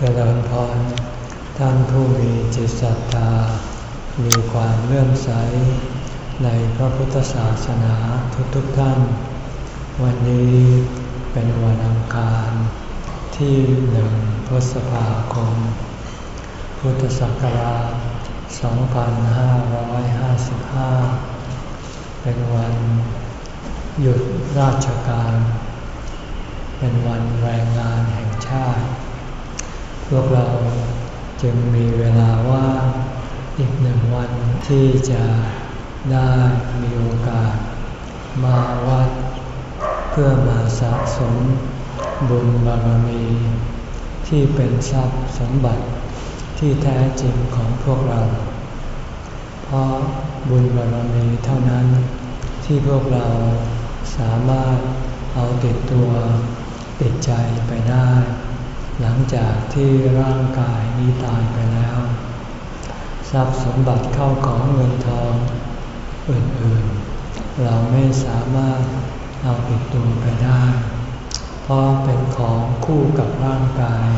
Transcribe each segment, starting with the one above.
เจริญพรท่านผู้มีจิตศรัทธา มีความเลื่อมใส ในพระพุทธศาสนาทุกๆทท่าน วันนี้เป็นวันอังคารที่หนึ่งพฤษภาคม พุทธศักราช 2555 เป็นวันหยุดราชการ เป็นวันแรงงานแห่งชาติ พวกเราจึงมีเวลาว่างอีกหนึ่งวันที่จะได้มีโอกาส มาวัด เพื่อมาสะสมบุญบารมี ที่เป็นทรัพย์สมบัติที่แท้จริงของพวกเรา เพราะบุญบารมีเท่านั้นที่พวกเราสามารถเอาติดตัวติดใจไปได้ หลังจากที่ร่างกายนี้ตายไปแล้ว ทรัพย์สมบัติเข้าของเงินทองอื่นๆ เราไม่สามารถเอาติดตัวไปได้ เพราะเป็นของคู่กับร่างกาย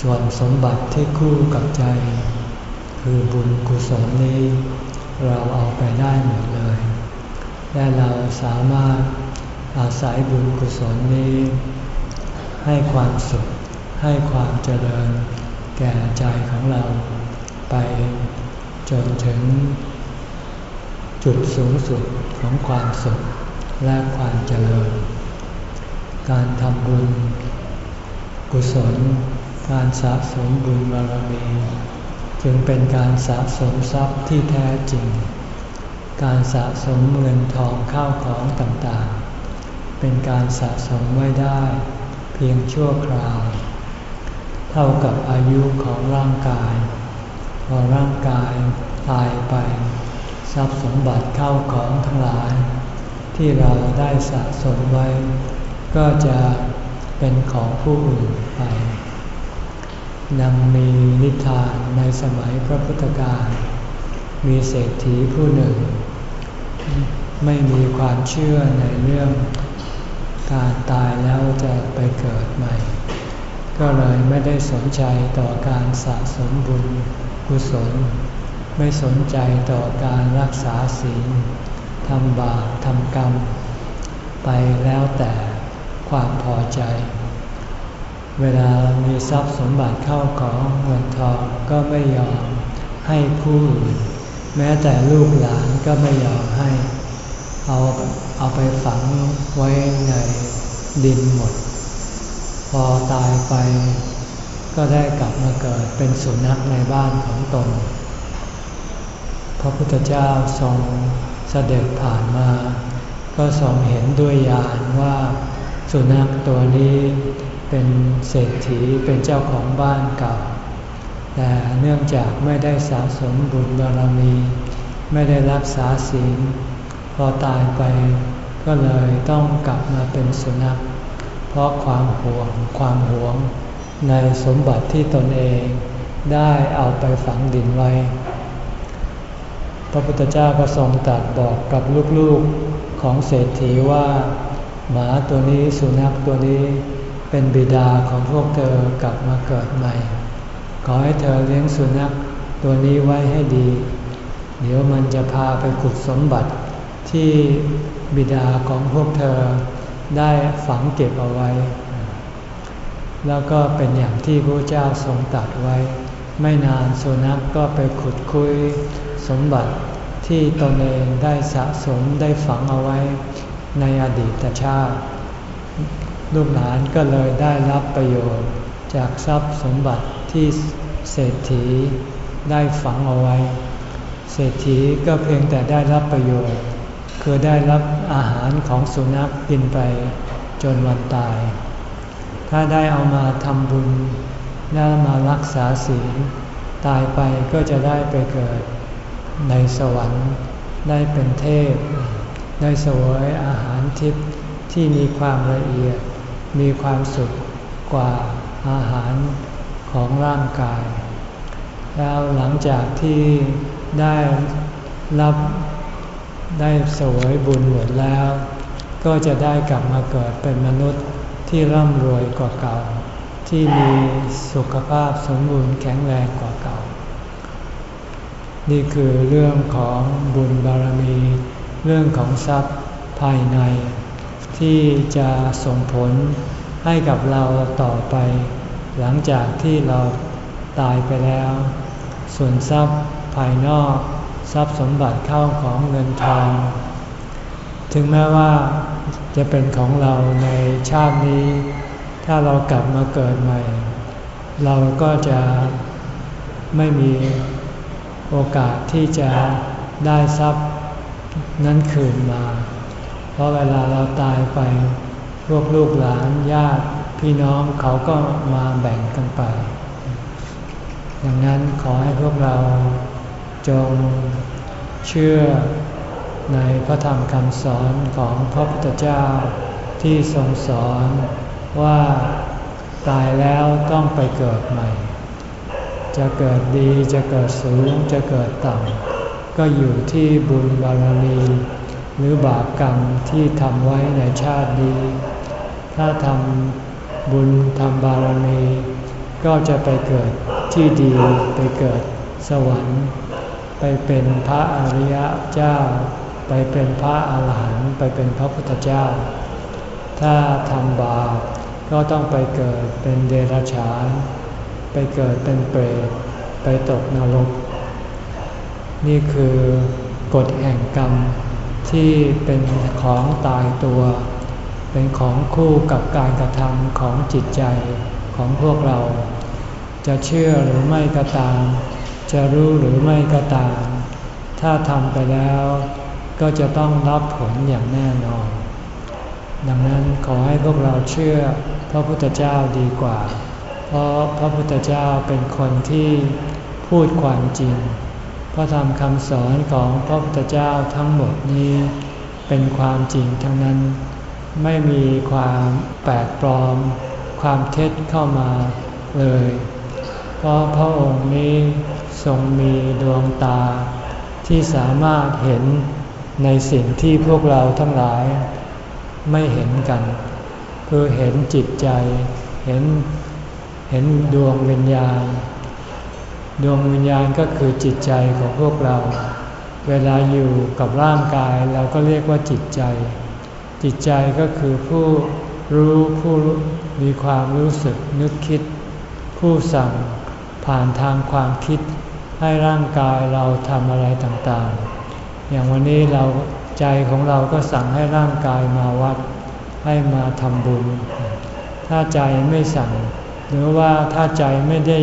ส่วนสมบัติที่คู่กับใจ คือบุญกุศลนี้ เราเอาไปได้หมดเลย และเราสามารถอาศัยบุญกุศลนี้ให้ความสุข ให้ความเจริญแก่ใจของเราไปจนถึงจุดสูงสุดของความสุขและความเจริญ การทำบุญ กุศล การสะสมบุญบารมี จึงเป็นการสะสมทรัพย์ที่แท้จริง การสะสมเงินทองข้าวของต่างๆ เป็นการสะสมไว้ได้ เพียงชั่วคราว เท่ากับอายุของร่างกาย พอร่างกายตายไป ทรัพย์สมบัติเข้าของทั้งหลาย ที่เราได้สะสมไว้ ก็จะเป็นของผู้อื่นไปนังมีนิทานในสมัยพระพุทธการมีเศรษฐีผู้หนึ่ง ไม่มีความเชื่อในเรื่องการตายแล้วจะไปเกิดใหม่ ก็เลยไม่ได้สนใจต่อการสะสมบุญกุศล ไม่สนใจต่อการรักษาศีลทำบาปทำกรรม ไปแล้วแต่ความพอใจ เวลามีทรัพย์สมบัติเข้าของเงินทองก็ไม่ยอมให้ผู้อื่น แม้แต่ลูกหลานก็ไม่ยอมให้ เอาเอาไปฝังไว้ในดินหมด อตายไป ก็ได้กลับมาเกิดเป็นสุนัขในบ้านของตน พระพุทธเจ้าทรงเสด็จผ่านมา ก็ทรงเห็นด้วยญาณว่า สุนัขตัวนี้เป็นเศรษฐีเป็นเจ้าของบ้านเก่า แต่เนื่องจากไม่ได้สะสมบุญบารมี ไม่ได้รักษาศีลพอตายไปก็เลยต้องกลับมาเป็นสุนัข ราะความหวงความหวง ในสมบัติที่ตนเองได้เอาไปฝังดินไว้ พระพุทธเจ้าก็ทรงตรัสบอกกับลูกๆของเศรษฐีว่า หมาตัวนี้สุนัขตัวนี้เป็นบิดาของพวกเธอกลับมาเกิดใหม่ ขอให้เธอเลี้ยงสุนัขตัวนี้ไว้ให้ดี เดี๋ยวมันจะพาไปขุดสมบัติที่บิดาของพวกเธอ ได้ฝังเก็บเอาไว้ แล้วก็เป็นอย่างที่พระเจ้าทรงตัดไว้ ไม่นานสุนัขกก็ไปขุดคุยสมบัติที่ตนเองได้สะสมได้ฝังเอาไว้ในอดีตชาติ ลูกหลานก็เลยได้รับประโยชน์จากทรัพย์สมบัติที่เศรษฐีได้ฝังเอาไว้ เศรษฐีก็เพียงแต่ได้รับประโยชน์ คือได้รับอาหารของสุนัขกินไปจนวันตาย ถ้าได้เอามาทำบุญได้มารักษาศีลตายไปก็จะได้ไปเกิดในสวรรค์ได้เป็นเทพ ได้สวยอาหารทิพย์ที่มีความละเอียด มีความสุขกว่าอาหารของร่างกาย แล้วหลังจากที่ได้รับ ได้สวยบุญหมดแล้ว ก็จะได้กลับมาเกิดเป็นมนุษย์ที่ร่ำรวยกว่าเก่า ที่มีสุขภาพสมบูรณ์แข็งแรงกว่าเก่า นี่คือเรื่องของบุญบารมี เรื่องของทรัพย์ภายใน ที่จะส่งผลให้กับเราต่อไป หลังจากที่เราตายไปแล้ว ส่วนทรัพย์ภายนอก ทรัพย์สมบัติเข้าของเงินทอง ถึงแม้ว่าจะเป็นของเราในชาตินี้ ถ้าเรากลับมาเกิดใหม่ เราก็จะไม่มีโอกาสที่จะได้ทรัพย์นั้นคืนมา เพราะเวลาเราตายไป พวกลูกหลานญาติพี่น้องเขาก็มาแบ่งกันไป ดังนั้นขอให้พวกเรา จงเชื่อในพระธรรมคำสอนของพระพุทธเจ้าที่ทรงสอนว่าตายแล้วต้องไปเกิดใหม่ จะเกิดดีจะเกิดสูงจะเกิดต่ำก็อยู่ที่บุญบารมีหรือบาปกรรมที่ทำไว้ในชาตินี้ ถ้าทำบุญทำบารมี ก็จะไปเกิดที่ดีไปเกิดสวรรค์ ไปเป็นพระอริยเจ้า ไปเป็นพระอาหารหันต์ไปเป็นพระพุทธเจ้า ถ้าทำบาปก็ต้องไปเกิดเป็นเดรัจฉาน ไปเกิดเป็นเปรตไปตกนรก นี่คือกฎแห่งกรรมที่เป็นของตายตัว เป็นของคู่กับการกระทำของจิตใจของพวกเรา จะเชื่อหรือไม่ก็ตาม จะรู้หรือไม่ก็ตาม ถ้าทำไปแล้วก็จะต้องรับผลอย่างแน่นอน ดังนั้นขอให้พวกเราเชื่อพระพุทธเจ้าดีกว่า เพราะพระพุทธเจ้าเป็นคนที่พูดความจริง พระธรรมคำสอนของพระพุทธเจ้าทั้งหมดนี้ เป็นความจริงทั้งนั้น ไม่มีความแปลกปลอม ความเท็จเข้ามาเลย เพราะพระองค์นี้ ทรงมีดวงตา ที่สามารถเห็นในสิ่งที่พวกเราทั้งหลายไม่เห็นกัน คือเห็นจิตใจ เห็นเห็นดวงวิญญาณ ดวงวิญญาณก็คือจิตใจของพวกเรา เวลาอยู่กับร่างกายเราก็เรียกว่าจิตใจ จิตใจก็คือผู้รู้ผู้มีความรู้สึกนึกคิด ผู้สั่งผ่านทางความคิด ให้ร่างกายเราทำอะไรต่างๆ อย่างวันนี้เราใจของเราก็สั่งให้ร่างกายมาวัด ให้มาทำบุญ ถ้าใจไม่สั่ง หรือว่าถ้าใจไม่ได้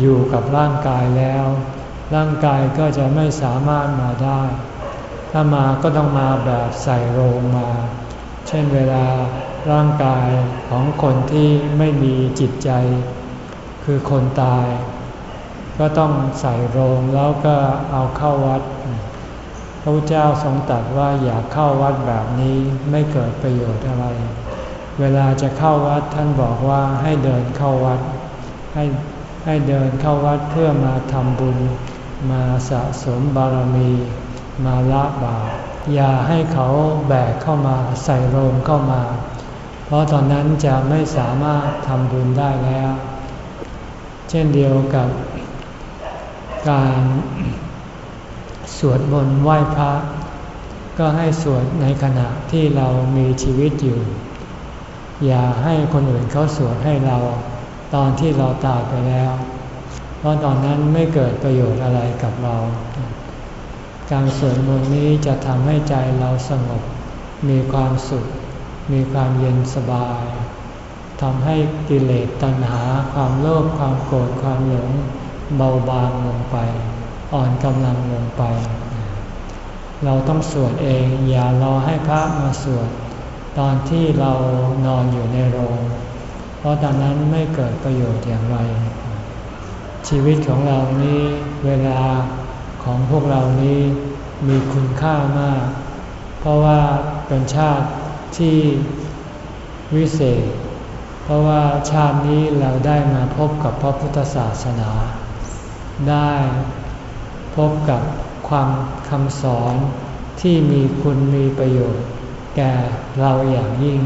อยู่กับร่างกายแล้ว ร่างกายก็จะไม่สามารถมาได้ ถ้ามาก็ต้องมาแบบใส่โรงมา เช่นเวลาร่างกายของคนที่ไม่มีจิตใจ คือคนตาย ก็ต้องใส่โรงแล้วก็เอาเข้าวัด พระเจ้าทรงตรัสว่าอย่าเข้าวัดแบบนี้ไม่เกิดประโยชน์อะไร เวลาจะเข้าวัดท่านบอกว่าให้เดินเข้าวัด ให้ให้เดินเข้าวัดเพื่อมาทำบุญ มาสะสมบารมี มาละบาปอย่าให้เขาแบกเข้ามาใส่โรงเข้ามา เพราะตอนนั้นจะไม่สามารถทำบุญได้แล้ว เช่นเดียวกับ การสวดมนต์ไหว้พระ ก็ให้สวดในขณะที่เรามีชีวิตอยู่ อย่าให้คนอื่นเขาสวดให้เราตอนที่เราตายไปแล้ว เพราะตอนนั้นไม่เกิดประโยชน์อะไรกับเรา การสวดมนต์นี้จะทำให้ใจเราสงบ มีความสุข มีความเย็นสบายทำให้กิเลสตัณหาความโลภความโกรธความหลง เบาบางลงไป อ่อนกำลังลงไป เราต้องสวดเองอย่ารอให้พระมาสวด ตอนที่เรานอนอยู่ในโรง เพราะตอนนั้นไม่เกิดประโยชน์อย่างไร ชีวิตของเรานี้เวลาของพวกเรานี้มีคุณค่ามาก เพราะว่าเป็นชาติที่วิเศษ เพราะว่าชาตินี้เราได้มาพบกับพระพุทธศาสนา ได้พบกับความคำสอนที่มีคุณมีประโยชน์ แก่เราอย่างยิ่ง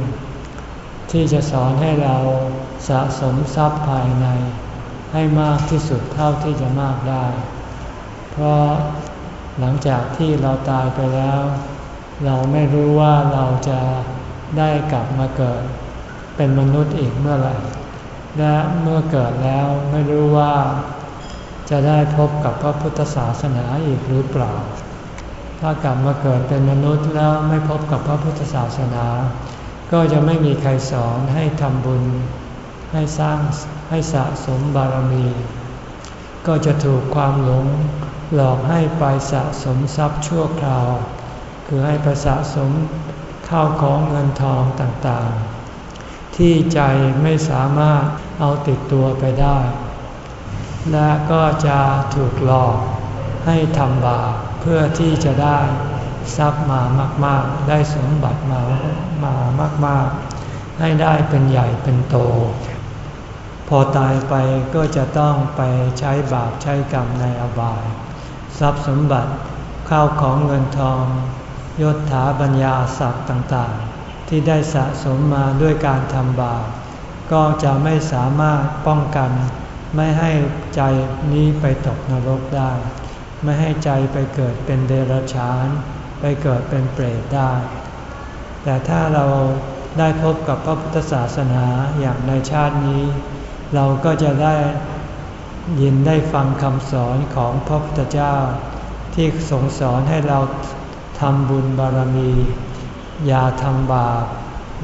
ที่จะสอนให้เราสะสมทรัพย์ภายใน ให้มากที่สุดเท่าที่จะมากได้ เพราะหลังจากที่เราตายไปแล้ว เราไม่รู้ว่าเราจะได้กลับมาเกิด เป็นมนุษย์อีกเมื่อไหร่ และเมื่อเกิดแล้วไม่รู้ว่า จะได้พบกับพระพุทธศาสนาอีกหรือเปล่า ถ้ากลับมาเกิดเป็นมนุษย์แล้วไม่พบกับพระพุทธศาสนา ก็จะไม่มีใครสอนให้ทำบุญ ให้สร้างให้สะสมบารมี ก็จะถูกความหลงหลอกให้ไปสะสมทรัพย์ชั่วคราว คือให้ไปสะสมข้าวของเงินทองต่างๆ ที่ใจไม่สามารถเอาติดตัวไปได้ และก็จะถูกหลอกให้ทำบาปเพื่อที่จะได้ทรัพย์มามาก ๆ ได้สมบัติมามามาก ๆ ให้ได้เป็นใหญ่เป็นโต พอตายไปก็จะต้องไปใช้บาปใช้กรรมในอบาย ทรัพย์สมบัติข้าวของเงินทอง ยศถาบัญญาศักดิ์ต่างๆ ที่ได้สะสมมาด้วยการทำบาปก็จะไม่สามารถป้องกัน ไม่ให้ใจนี้ไปตกนรกได้ ไม่ให้ใจไปเกิดเป็นเดรัจฉาน ไปเกิดเป็นเปรตได้ แต่ถ้าเราได้พบกับพระพุทธศาสนาอย่างในชาตินี้ เราก็จะได้ยินได้ฟังคำสอนของพระพุทธเจ้า ที่ทรงสอนให้เราทำบุญบารมี อย่าทำบาป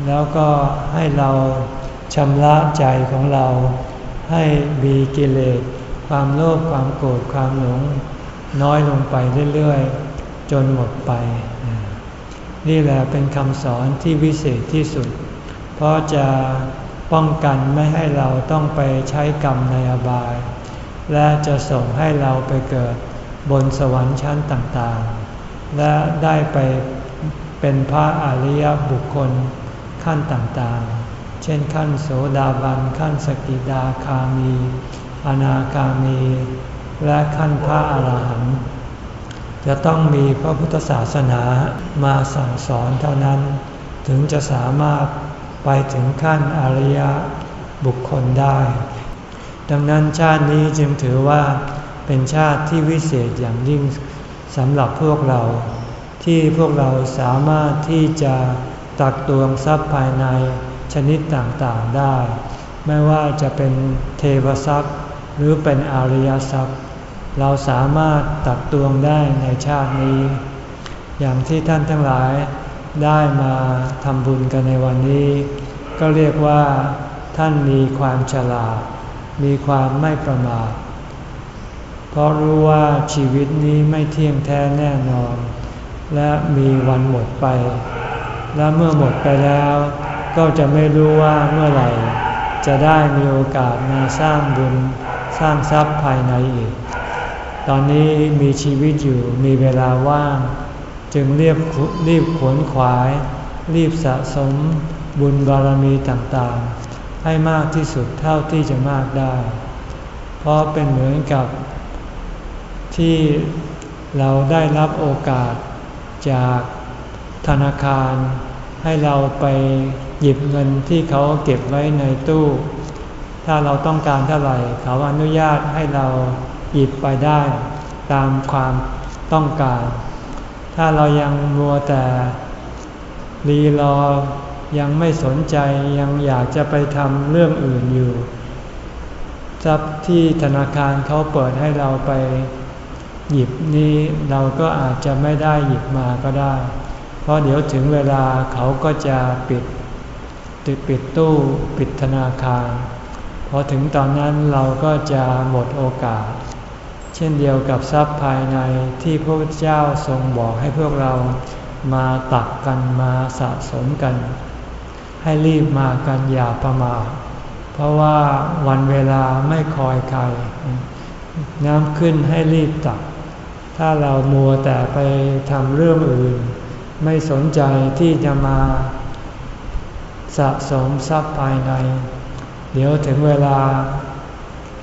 แล้วก็ให้เราชำระใจของเรา ให้มีกิเลส ความโลภความโกรธความหลง น้อยลงไปเรื่อยๆ จนหมดไป นี่แหละเป็นคำสอนที่วิเศษที่สุด เพราะจะป้องกันไม่ให้เราต้องไปใช้กรรมในอบาย และจะส่งให้เราไปเกิดบนสวรรค์ชั้นต่างๆ และได้ไปเป็นพระอริยบุคคลขั้นต่างๆ เช่นขั้นโสดาบันขั้นสกิดาคามี อนาคามี และขั้นพระอรหันต์จะต้องมีพระพุทธศาสนามาสั่งสอนเท่านั้น ถึงจะสามารถไปถึงขั้นอริยบุคคลได้ ดังนั้นชาตินี้จึงถือว่าเป็นชาติที่วิเศษอย่างยิ่งสำหรับพวกเรา ที่พวกเราสามารถที่จะตักตวงทรัพย์ภายใน ชนิดต่างๆได้ ไม่ว่าจะเป็นเทวทรัพย์หรือเป็นอริยทรัพย์ เราสามารถตักตวงได้ในชาตินี้ อย่างที่ท่านทั้งหลายได้มาทำบุญกันในวันนี้ ก็เรียกว่า ท่านมีความฉลาด มีความไม่ประมาทเพราะรู้ว่าชีวิตนี้ไม่เที่ยงแท้แน่นอน และมีวันหมดไป และเมื่อหมดไปแล้ว ก็จะไม่รู้ว่าเมื่อไหร่ จะได้มีโอกาสมาสร้างบุญสร้างทรัพย์ภายในอีก ตอนนี้มีชีวิตอยู่มีเวลาว่าง จึงเรียบรีบขวนขวาย รีบสะสมบุญบารมีต่างๆ ให้มากที่สุดเท่าที่จะมากได้ เพราะเป็นเหมือนกับ ที่เราได้รับโอกาสจากธนาคารให้เราไป หยิบเงินที่เขาเก็บไว้ในตู้ ถ้าเราต้องการเท่าไหร่ เขาอนุญาตให้เราหยิบไปได้ ตามความต้องการ ถ้าเรายังมัวแต่รีรอยังไม่สนใจยังอยากจะไปทำเรื่องอื่นอยู่ทรัพย์ที่ธนาคารเขาเปิดให้เราไปหยิบนี้เราก็อาจจะไม่ได้หยิบมาก็ได้ เพราะเดี๋ยวถึงเวลาเขาก็จะปิด ติดปิดตู้ปิดธนาคารพอถึงตอนนั้นเราก็จะหมดโอกาส เช่นเดียวกับทรัพย์ภายในที่พระพุทธเจ้าทรงบอกให้พวกเรามาตักกันมาสะสมกัน ให้รีบมากันอย่าประมาทเพราะว่าวันเวลาไม่คอยใคร น้ำขึ้นให้รีบตัก ถ้าเรามัวแต่ไปทำเรื่องอื่น ไม่สนใจที่จะมา สะสมทรัพย์ภายใน เดี๋ยวถึงเวลา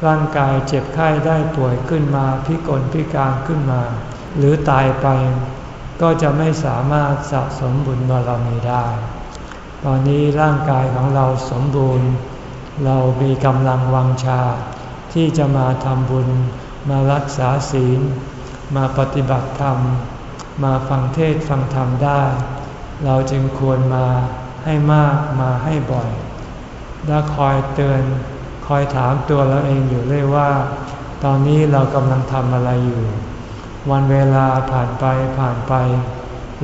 ร่างกายเจ็บไข้ได้ป่วยขึ้นมาพิกลพิการขึ้นมา หรือตายไป ก็จะไม่สามารถสะสมบุญบารมีได้ ตอนนี้ร่างกายของเราสมบูรณ์ เรามีกำลังวังชา ที่จะมาทำบุญ มารักษาศีล มาปฏิบัติธรรม มาฟังเทศฟังธรรมได้ เราจึงควรมา ให้มากมาให้บ่อย และคอยเตือนคอยถามตัวเราเองอยู่เรื่อยว่า ตอนนี้เรากำลังทำอะไรอยู่ วันเวลาผ่านไปผ่านไป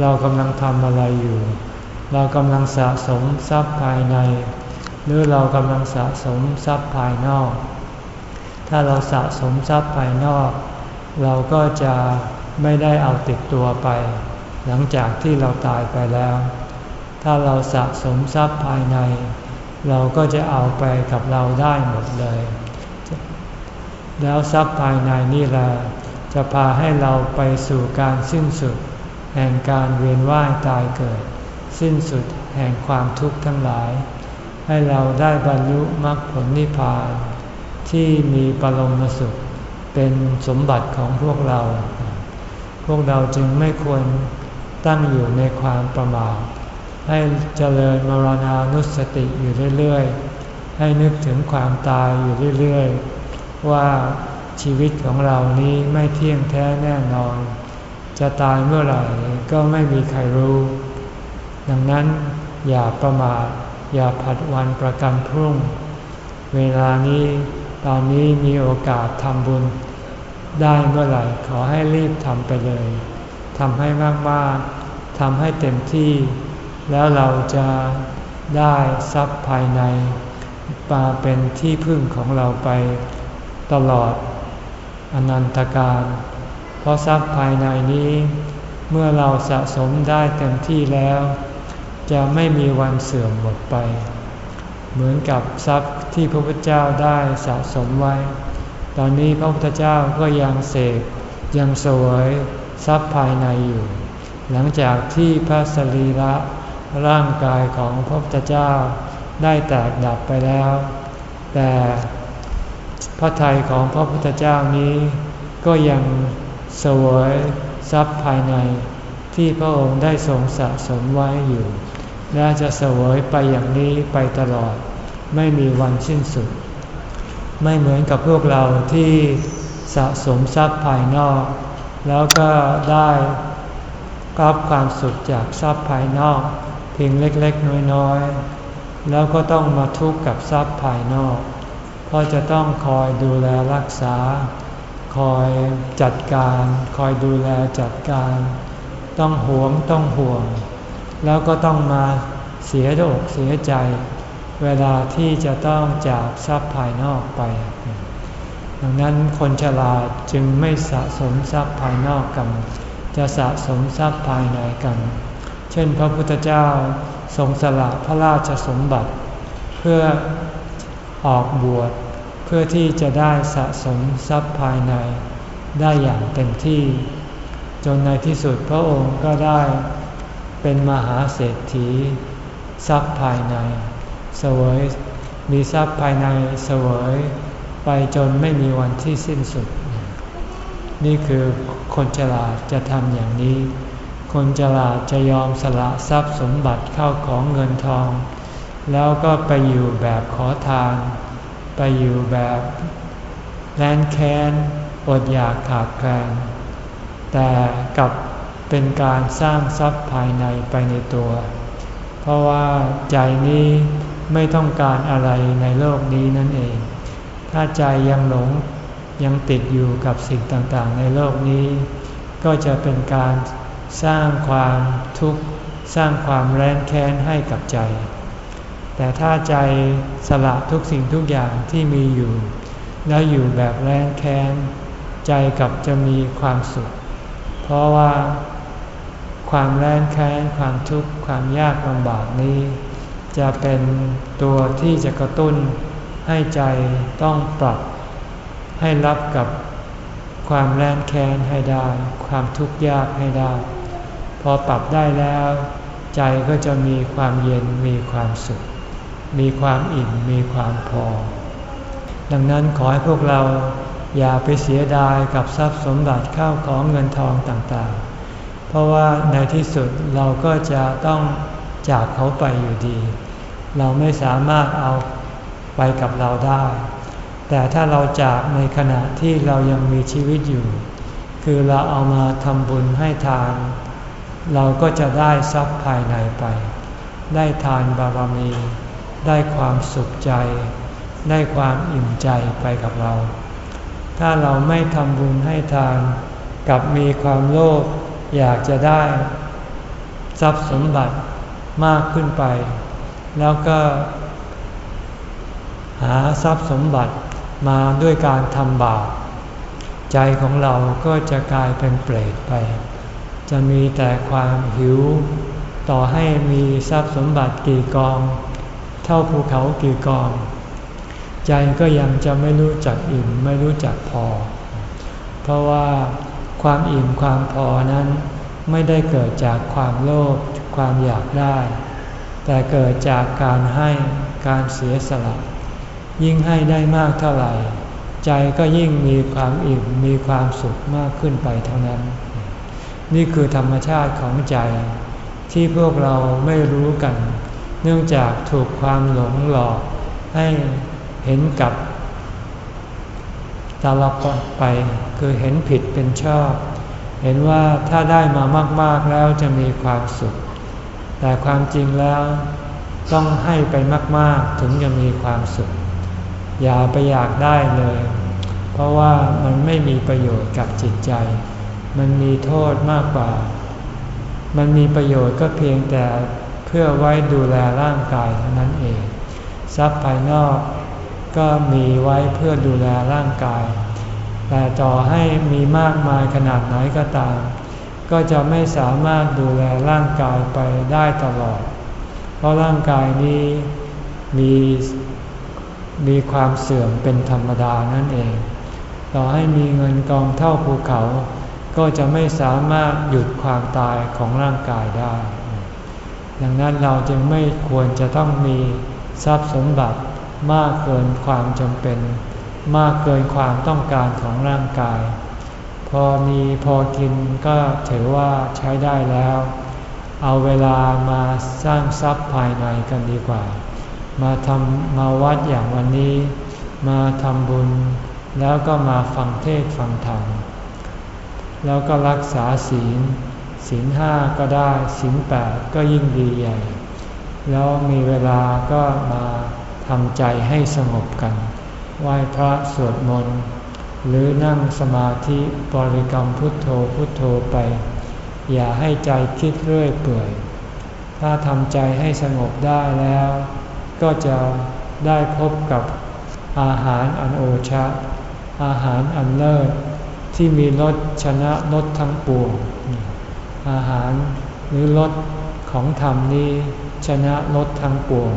เรากำลังทำอะไรอยู่ เรากำลังสะสมทรัพย์ภายใน หรือเรากำลังสะสมทรัพย์ภายนอก ถ้าเราสะสมทรัพย์ภายนอก เราก็จะไม่ได้เอาติดตัวไป หลังจากที่เราตายไปแล้ว ถ้าเราสะสมทรัพย์ภายใน เราก็จะเอาไปกับเราได้หมดเลย แล้วทรัพย์ภายในนี่แหละจะพาให้เราไปสู่การสิ้นสุด แห่งการเวียนว่ายตายเกิด สิ้นสุดแห่งความทุกข์ทั้งหลาย ให้เราได้บรรลุมรรคผลนิพพาน ที่มีปรมสุขเป็นสมบัติของพวกเรา พวกเราจึงไม่ควรตั้งอยู่ในความประมาท ให้เจริญมรณานุสติอยู่เรื่อยๆ ให้นึกถึงความตายอยู่เรื่อยๆ ว่าชีวิตของเรานี้ไม่เที่ยงแท้แน่นอน จะตายเมื่อไหร่ก็ไม่มีใครรู้ ดังนั้นอย่าประมาทอย่าผัดวันประกันพรุ่ง เวลานี้ตอนนี้มีโอกาสทำบุญ ได้เมื่อไหร่ขอให้รีบทำไปเลยทำให้มากๆทำให้เต็มที่ แล้วเราจะได้ทรัพย์ภายในมาเป็นที่พึ่งของเราไปตลอดอนันตการ เพราะทรัพย์ภายในนี้ เมื่อเราสะสมได้เต็มที่แล้ว จะไม่มีวันเสื่อมหมดไป เหมือนกับทรัพย์ที่พระพุทธเจ้าได้สะสมไว้ ตอนนี้พระพุทธเจ้าก็ยังเสกยังสวยทรัพย์ภายในอยู่ หลังจากที่พระสรีระ ร่างกายของพระพุทธเจ้าได้แตกดับไปแล้ว แต่พระทัยของพระพุทธเจ้านี้ ก็ยังสวยทรัพย์ภายในที่พระองค์ได้ทรงสะสมไว้อยู่ และจะเสวยไปอย่างนี้ไปตลอด ไม่มีวันสิ้นสุด ไม่เหมือนกับพวกเราที่สะสมทรัพย์ภายนอก แล้วก็ได้รับความสุขจากทรัพย์ภายนอก พียงเล็กๆ น้อยๆ แล้วก็ต้องมาทุกข์กับทรัพย์ภายนอก เพราะจะต้องคอยดูแลรักษา คอยจัดการ คอยดูแลจัดการ ต้องหวงต้องห่วง แล้วก็ต้องมาเสียอกเสียใจ เวลาที่จะต้องจากทรัพย์ภายนอกไป ดังนั้นคนฉลาดจึงไม่สะสมทรัพย์ภายนอกกัน จะสะสมทรัพย์ภายในกัน ช่นพระพุทธเจ้าทรงสละพระราชสมบัติ เพื่อออกบวชเพื่อที่จะได้สะสมทรัพย์ภายในได้อย่างเต็มที่ จนในที่สุดพระองค์ก็ได้เป็นมหาเศรษฐี ทรัพย์ภายในเสวยมีทรัพย์ภายในเสวยไปจนไม่มีวันที่สิ้นสุด นี่คือคนฉลาดจะทำอย่างนี้ คนฉลาดจะยอมสละทรัพย์สมบัติเข้าของเงินทอง แล้วก็ไปอยู่แบบขอทาน ไปอยู่แบบแลนแค้นอดอยากขาดแคลนแต่กับเป็นการสร้างทรัพย์ภายในไปในตัว เพราะว่าใจนี้ไม่ต้องการอะไรในโลกนี้นั่นเอง ถ้าใจยังหลงยังติดอยู่กับสิ่งต่างๆ ในโลกนี้ ก็จะเป็นการ สร้างความทุกข์สร้างความแร้นแค้นให้กับใจ แต่ถ้าใจสละทุกสิ่งทุกอย่างที่มีอยู่ แล้วอยู่แบบแรงแค้นใจกับจะมีความสุข เพราะว่าความแรงแค้นความทุกข์ความยากลำบากนี้ จะเป็นตัวที่จะกระตุ้นให้ใจต้องปรับ ให้รับกับความแรงแค้นให้ได้ ความทุกข์ยากให้ได้ พอปรับได้แล้ว ใจก็จะมีความเย็นมีความสุข มีความอิ่มมีความพอ ดังนั้นขอให้พวกเราอย่าไปเสียดายกับทรัพย์สมบัติข้าวของเงินทองต่างๆ เพราะว่าในที่สุดเราก็จะต้องจากเขาไปอยู่ดี เราไม่สามารถเอาไปกับเราได้ แต่ถ้าเราจากในขณะที่เรายังมีชีวิตอยู่ คือเราเอามาทำบุญให้ทาน เราก็จะได้ทรัพย์ภายในไป ได้ทานบารมี ได้ความสุขใจ ได้ความอิ่มใจไปกับเรา ถ้าเราไม่ทำบุญให้ทานกับมีความโลภอยากจะได้ ทรัพย์สมบัติมากขึ้นไป แล้วก็ หาทรัพย์สมบัติมาด้วยการทำบาปใจของเราก็จะกลายเป็นเปรตไป จะมีแต่ความหิว ต่อให้มีทรัพย์สมบัติกี่กอง เท่าภูเขากี่กอง ใจก็ยังจะไม่รู้จักอิ่มไม่รู้จักพอ เพราะว่าความอิ่มความพอนั้นไม่ได้เกิดจากความโลภความอยากได้ แต่เกิดจากการให้การเสียสละ ยิ่งให้ได้มากเท่าไหร่ ใจก็ยิ่งมีความอิ่มมีความสุขมากขึ้นไปเท่านั้น นี่คือธรรมชาติของใจ ที่พวกเราไม่รู้กัน เนื่องจากถูกความหลงหลอกให้เห็นกับตาลปไป คือเห็นผิดเป็นชอบ เห็นว่าถ้าได้มามาก ๆแล้วจะมีความสุข แต่ความจริงแล้วต้องให้ไปมาก ๆ ถึงจะมีความสุข อย่าไปอยากได้เลย เพราะว่ามันไม่มีประโยชน์กับจิตใจ มันมีโทษมากกว่า มันมีประโยชน์ก็เพียงแต่เพื่อไว้ดูแลร่างกายเท่านั้นเอง ทรัพย์ภายนอกก็มีไว้เพื่อดูแลร่างกาย แต่ต่อให้มีมากมายขนาดไหนก็ตาม ก็จะไม่สามารถดูแลร่างกายไปได้ตลอด เพราะร่างกายนี้มีมีความเสื่อมเป็นธรรมดานั่นเอง ต่อให้มีเงินกองเท่าภูเขา ก็จะไม่สามารถหยุดความตายของร่างกายได้ ดังนั้นเราจึงไม่ควรจะต้องมีทรัพย์สมบัติมากเกินความจำเป็น มากเกินความต้องการของร่างกาย พอมีพอกินก็ถือว่าใช้ได้แล้ว เอาเวลามาสร้างทรัพย์ภายในกันดีกว่า มาทำมาวัดอย่างวันนี้ มาทำบุญ แล้วก็มาฟังเทศฟังธรรม แล้วก็รักษาศีล ศีลห้าก็ได้ ศีลแปดก็ยิ่งดีใหญ่ แล้วมีเวลาก็มาทำใจให้สงบกัน ไหว้พระสวดมนต์ หรือนั่งสมาธิบริกรรมพุทโธพุทโธไป อย่าให้ใจคิดเรื่อยเปื่อย ถ้าทำใจให้สงบได้แล้ว ก็จะได้พบกับอาหารอันโอชะ อาหารอันเลิศ ที่มีรสชนะรสทั้งปวง อาหารหรือรสของธรรมนี้ชนะรสทั้งปวง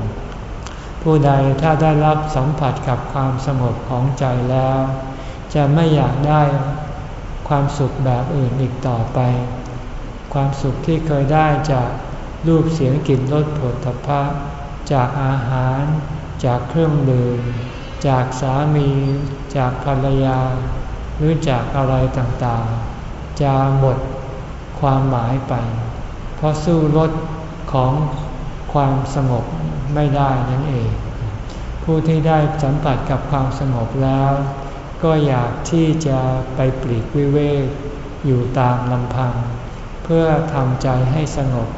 ผู้ใดถ้าได้รับสัมผัสกับความสงบของใจแล้ว จะไม่อยากได้ความสุขแบบอื่นอีกต่อไป ความสุขที่เคยได้จากรูปเสียงกลิ่นรสผลทพะจากอาหาร จากเครื่องดื่มจากสามี จากภรรยา หรือจากอะไรต่างๆ จะหมดความหมายไป เพราะสู้รสของความสงบไม่ได้นั่นเอง ผู้ที่ได้สัมผัสกับความสงบแล้ว ก็อยากที่จะไปปลีกวิเวกอยู่ตามลำพัง เพื่อทำใจให้สงบ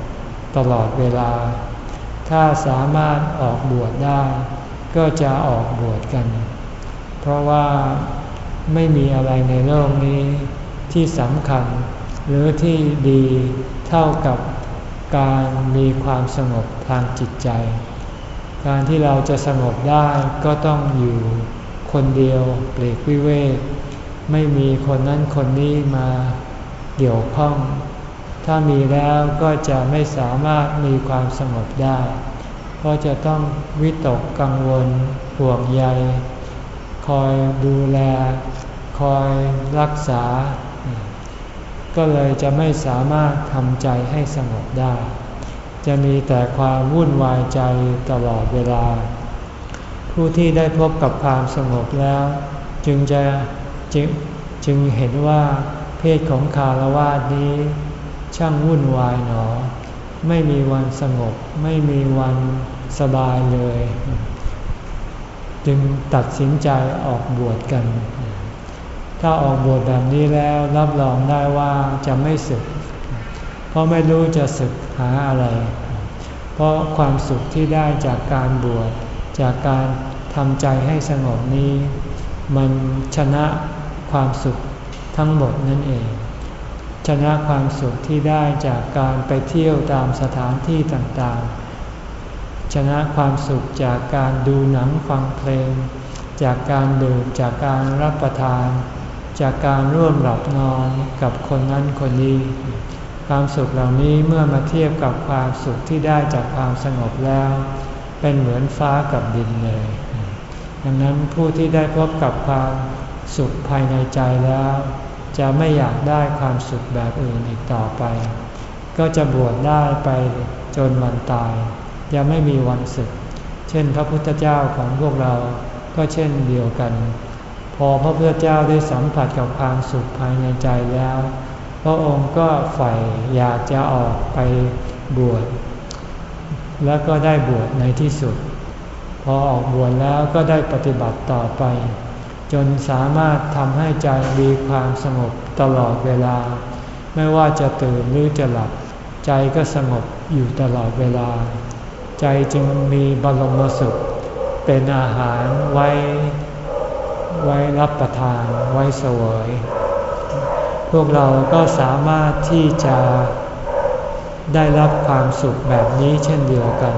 ตลอดเวลา ถ้าสามารถออกบวชได้ ก็จะออกบวชกัน เพราะว่า ไม่มีอะไรในโลกนี้ที่สำคัญ หรือที่ดีเท่ากับการมีความสงบทางจิตใจ การที่เราจะสงบได้ก็ต้องอยู่คนเดียวเปลกวิเวกไม่มีคนนั้นคนนี้มาเกี่ยวข้อง ถ้ามีแล้วก็จะไม่สามารถมีความสงบได้ เพราะจะต้องวิตกกังวลห่วงใย คอยดูแล คอยรักษา ก็เลยจะไม่สามารถทำใจให้สงบได้ จะมีแต่ความวุ่นวายใจตลอดเวลา ผู้ที่ได้พบกับความสงบแล้ว จึงจะจึงจึงเห็นว่าเพศของคารวาสนี้ ช่างวุ่นวายหนอ ไม่มีวันสงบ ไม่มีวันสบายเลย จึงตัดสินใจออกบวชกัน ถ้าออกบวชแบบนี้แล้วรับรองได้ว่าจะไม่สึก เพราะไม่รู้จะสึกหาอะไร เพราะความสุขที่ได้จากการบวชจากการทำใจให้สงบนี้ มันชนะความสุขทั้งหมดนั่นเอง ชนะความสุขที่ได้จากการไปเที่ยวตามสถานที่ต่างๆ ชนะความสุขจากการดูหนังฟังเพลง จากการดื่มจากการรับประทาน จากการร่วมหลับนอนกับคนนั้นคนนี้ ความสุขเหล่านี้เมื่อมาเทียบกับความสุขที่ได้จากความสงบแล้ว เป็นเหมือนฟ้ากับดินเลย ดังนั้นผู้ที่ได้พบกับความสุขภายในใจแล้ว จะไม่อยากได้ความสุขแบบอื่นอีกต่อไป ก็จะบวชได้ไปจนวันตาย จะไม่มีวันสึก เช่นพระพุทธเจ้าของพวกเราก็เช่นเดียวกัน พอพระพุทธเจ้าได้สัมผัสกับความสุขภายในใจแล้ว พระองค์ก็ใฝ่อยากจะออกไปบวชแล้วก็ได้บวชในที่สุด พอออกบวชแล้วก็ได้ปฏิบัติต่อไป จนสามารถทำให้ใจมีความสงบตลอดเวลา ไม่ว่าจะตื่นหรือจะหลับ ใจก็สงบอยู่ตลอดเวลา ใจจึงมีบรมสุข เป็นอาหารไว้ ไว้รับประทานไว้เสวย พวกเราก็สามารถที่จะได้รับความสุขแบบนี้เช่นเดียวกัน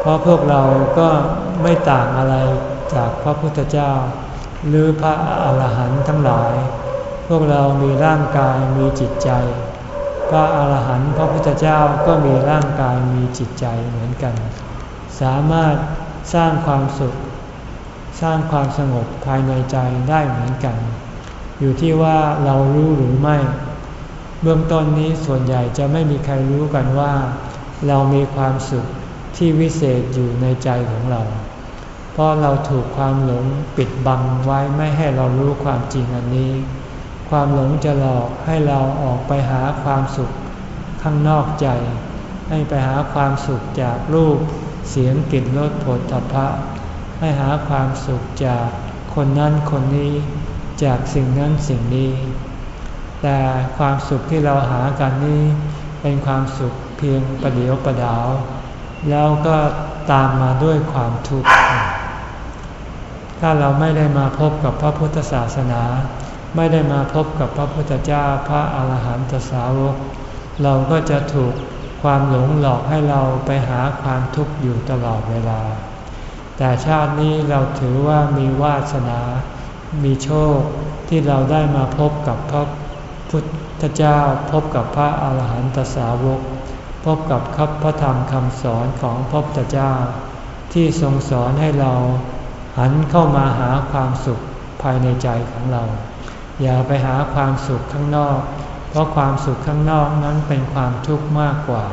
เพราะพวกเราก็ไม่ต่างอะไรจากพระพุทธเจ้า หรือพระอาหารหันต์ทั้งหลาย พวกเรามีร่างกายมีจิตใจ พระอาหารหันต์พระพุทธเจ้าก็มีร่างกายมีจิตใจเหมือนกัน สามารถสร้างความสุข สร้างความสงบภายในใจได้เหมือนกัน อยู่ที่ว่าเรารู้หรือไม่ เบื้องต้นนี้ส่วนใหญ่จะไม่มีใครรู้กันว่า เรามีความสุขที่วิเศษอยู่ในใจของเรา เพราะเราถูกความหลงปิดบังไว้ไม่ให้เรารู้ความจริงอันนี้ ความหลงจะหลอกให้เราออกไปหาความสุขข้างนอกใจ ให้ไปหาความสุขจากรูป เสียงกลิ่นรสผลตภะให้หาความสุขจากคนนั้นคนนี้ จากสิ่งนั้นสิ่งนี้ แต่ความสุขที่เราหากันนี้ เป็นความสุขเพียงประเดียวประดาว แล้วก็ตามมาด้วยความทุกข์ถ้าเราไม่ได้มาพบกับพระพุทธศาสนา ไม่ได้มาพบกับพระพุทธเจ้าพระอาหารหันตสาวก เราก็จะถูกความหลงหลอกให้เราไปหาความทุกข์อยู่ตลอดเวลา แต่ชาตินี้เราถือว่ามีวาสนา มีโชคที่เราได้มาพบกับพระพุทธเจ้า พบกับพระอาหารหันตสาวก พบกับคับพระธรรมคำสอนของพระพุทธเจ้า ที่ทรงสอนให้เราหันเข้ามาหาความสุขภายในใจของเรา อย่าไปหาความสุขข้างนอก เพราะความสุขข้างนอกนั้นเป็นความทุกข์มากกว่า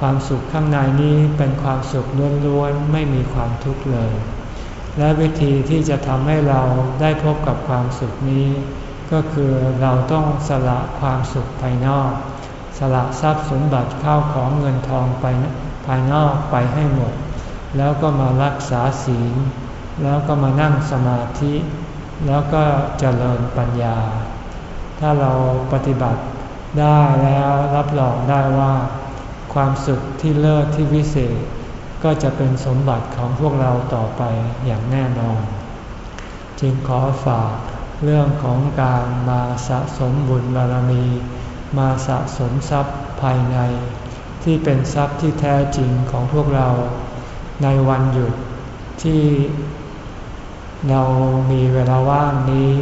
ความสุขข้างในนี้เป็นความสุขล้วนๆไม่มีความทุกข์เลย และวิธีที่จะทำให้เราได้พบกับความสุขนี้ ก็คือเราต้องสละความสุขภายนอก สละทรัพย์สมบัติข้าวของเงินทองไปภายนอกไปให้หมด แล้วก็มารักษาศีลแล้วก็มานั่งสมาธิ แล้วก็เจริญปัญญา ถ้าเราปฏิบัติได้แล้วรับรองได้ว่า ความสุขที่เลิศที่วิเศษ ก็จะเป็นสมบัติของพวกเราต่อไปอย่างแน่นอน จึงขอฝากเรื่องของการมาสะสมบุญบารมี มาสะสมทรัพย์ภายใน ที่เป็นทรัพย์ที่แท้จริงของพวกเรา ในวันหยุดที่ เรามีเวลาว่างนี้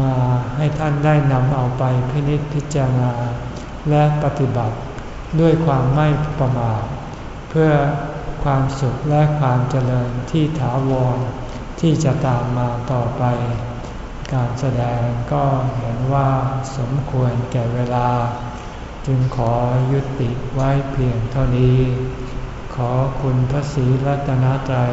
มาให้ท่านได้นำเอาไปพินิจพิจารณา และปฏิบัติด้วยความไม่ประมาทเพื่อความสุขและความเจริญที่ถาวรที่จะตามมาต่อไป การแสดงก็เห็นว่าสมควรแก่เวลา จึงขอยุติไว้เพียงเท่านี้ ขอคุณพระศรีรัตนตรัย